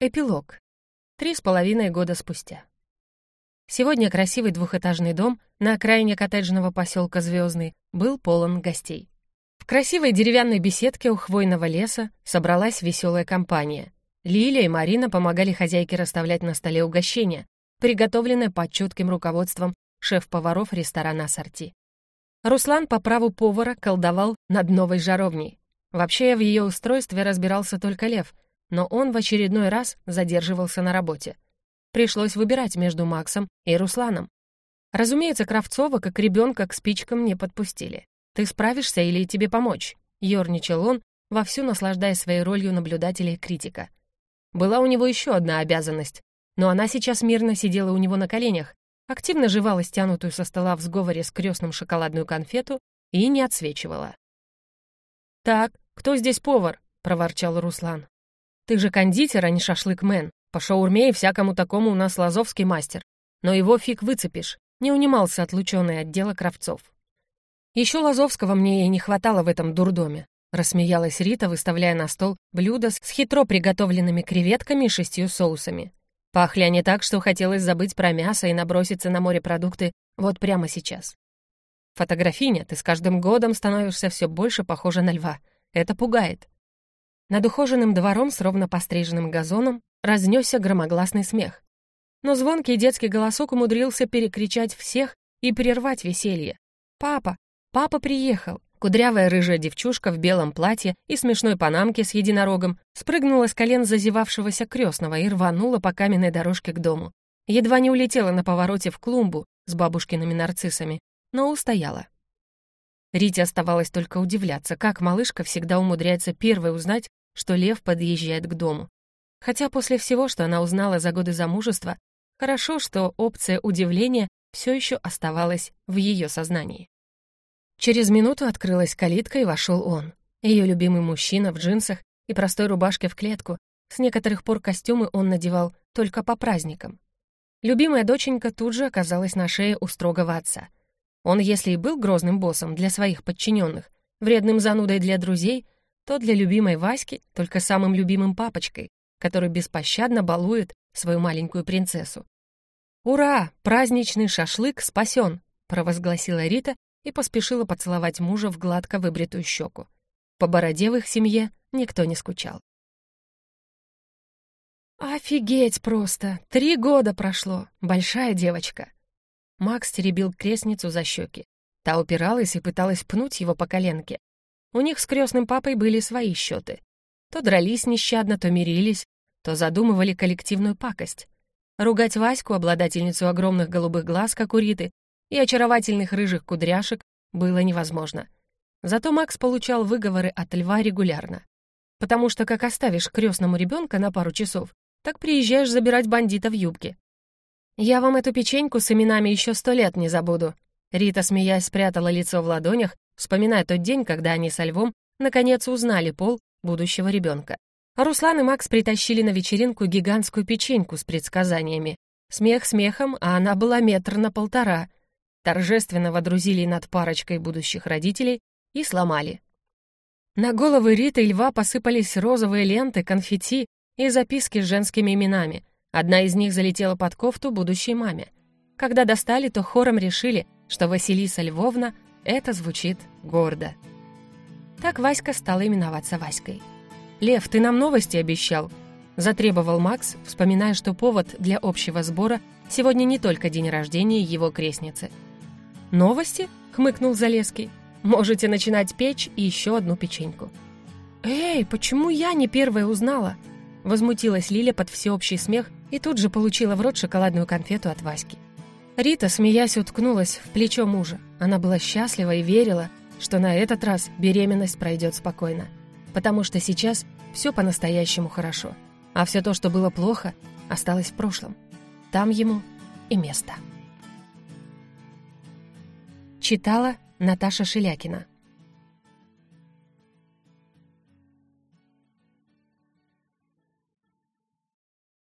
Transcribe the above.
Эпилог. Три с половиной года спустя. Сегодня красивый двухэтажный дом на окраине коттеджного поселка Звездный был полон гостей. В красивой деревянной беседке у хвойного леса собралась веселая компания. Лилия и Марина помогали хозяйке расставлять на столе угощения, приготовленные под чутким руководством шеф-поваров ресторана «Ассорти». Руслан по праву повара колдовал над новой жаровней. Вообще, в ее устройстве разбирался только Лев — но он в очередной раз задерживался на работе. Пришлось выбирать между Максом и Русланом. Разумеется, Кравцова как ребенка к спичкам не подпустили. «Ты справишься или тебе помочь?» — ерничал он, вовсю наслаждаясь своей ролью наблюдателя и критика. Была у него еще одна обязанность, но она сейчас мирно сидела у него на коленях, активно жевала стянутую со стола в сговоре с крестным шоколадную конфету и не отсвечивала. «Так, кто здесь повар?» — проворчал Руслан. Ты же кондитер, а не шашлык-мен. По шаурме и всякому такому у нас лазовский мастер. Но его фиг выцепишь. Не унимался отлученный от дела Кравцов. Еще Лазовского мне и не хватало в этом дурдоме. Рассмеялась Рита, выставляя на стол блюдо с хитро приготовленными креветками и шестью соусами. Пахли они так, что хотелось забыть про мясо и наброситься на морепродукты вот прямо сейчас. Фотографиня, ты с каждым годом становишься все больше похожа на льва. Это пугает. Над ухоженным двором с ровно постриженным газоном разнесся громогласный смех. Но звонкий детский голосок умудрился перекричать всех и прервать веселье. «Папа! Папа приехал!» Кудрявая рыжая девчушка в белом платье и смешной панамке с единорогом спрыгнула с колен зазевавшегося крестного и рванула по каменной дорожке к дому. Едва не улетела на повороте в клумбу с бабушкиными нарциссами, но устояла. Рите оставалось только удивляться, как малышка всегда умудряется первой узнать, что лев подъезжает к дому. Хотя после всего, что она узнала за годы замужества, хорошо, что опция удивления все еще оставалась в ее сознании. Через минуту открылась калитка, и вошел он. Ее любимый мужчина в джинсах и простой рубашке в клетку. С некоторых пор костюмы он надевал только по праздникам. Любимая доченька тут же оказалась на шее у строгого отца. Он, если и был грозным боссом для своих подчиненных, вредным занудой для друзей — то для любимой Васьки только самым любимым папочкой, который беспощадно балует свою маленькую принцессу. «Ура! Праздничный шашлык спасен!» — провозгласила Рита и поспешила поцеловать мужа в гладко выбритую щеку. По бороде в их семье никто не скучал. «Офигеть просто! Три года прошло! Большая девочка!» Макс теребил крестницу за щеки. Та упиралась и пыталась пнуть его по коленке, у них с крестным папой были свои счеты. То дрались нещадно, то мирились, то задумывали коллективную пакость. Ругать Ваську, обладательницу огромных голубых глаз, как у Риты, и очаровательных рыжих кудряшек было невозможно. Зато Макс получал выговоры от льва регулярно. Потому что как оставишь крестному ребенка на пару часов, так приезжаешь забирать бандита в юбке. «Я вам эту печеньку с именами еще сто лет не забуду». Рита, смеясь, спрятала лицо в ладонях вспоминая тот день, когда они со Львом наконец узнали пол будущего ребенка. Руслан и Макс притащили на вечеринку гигантскую печеньку с предсказаниями. Смех смехом, а она была метр на полтора. Торжественно водрузили над парочкой будущих родителей и сломали. На головы Риты и Льва посыпались розовые ленты, конфетти и записки с женскими именами. Одна из них залетела под кофту будущей маме. Когда достали, то хором решили, что Василиса Львовна это звучит гордо. Так Васька стала именоваться Васькой. «Лев, ты нам новости обещал?» Затребовал Макс, вспоминая, что повод для общего сбора сегодня не только день рождения его крестницы. «Новости?» — хмыкнул Залеский. «Можете начинать печь и еще одну печеньку». «Эй, почему я не первая узнала?» Возмутилась Лиля под всеобщий смех и тут же получила в рот шоколадную конфету от Васьки. Рита, смеясь, уткнулась в плечо мужа. Она была счастлива и верила, что на этот раз беременность пройдет спокойно. Потому что сейчас все по-настоящему хорошо. А все то, что было плохо, осталось в прошлом. Там ему и место. Читала Наташа Шелякина.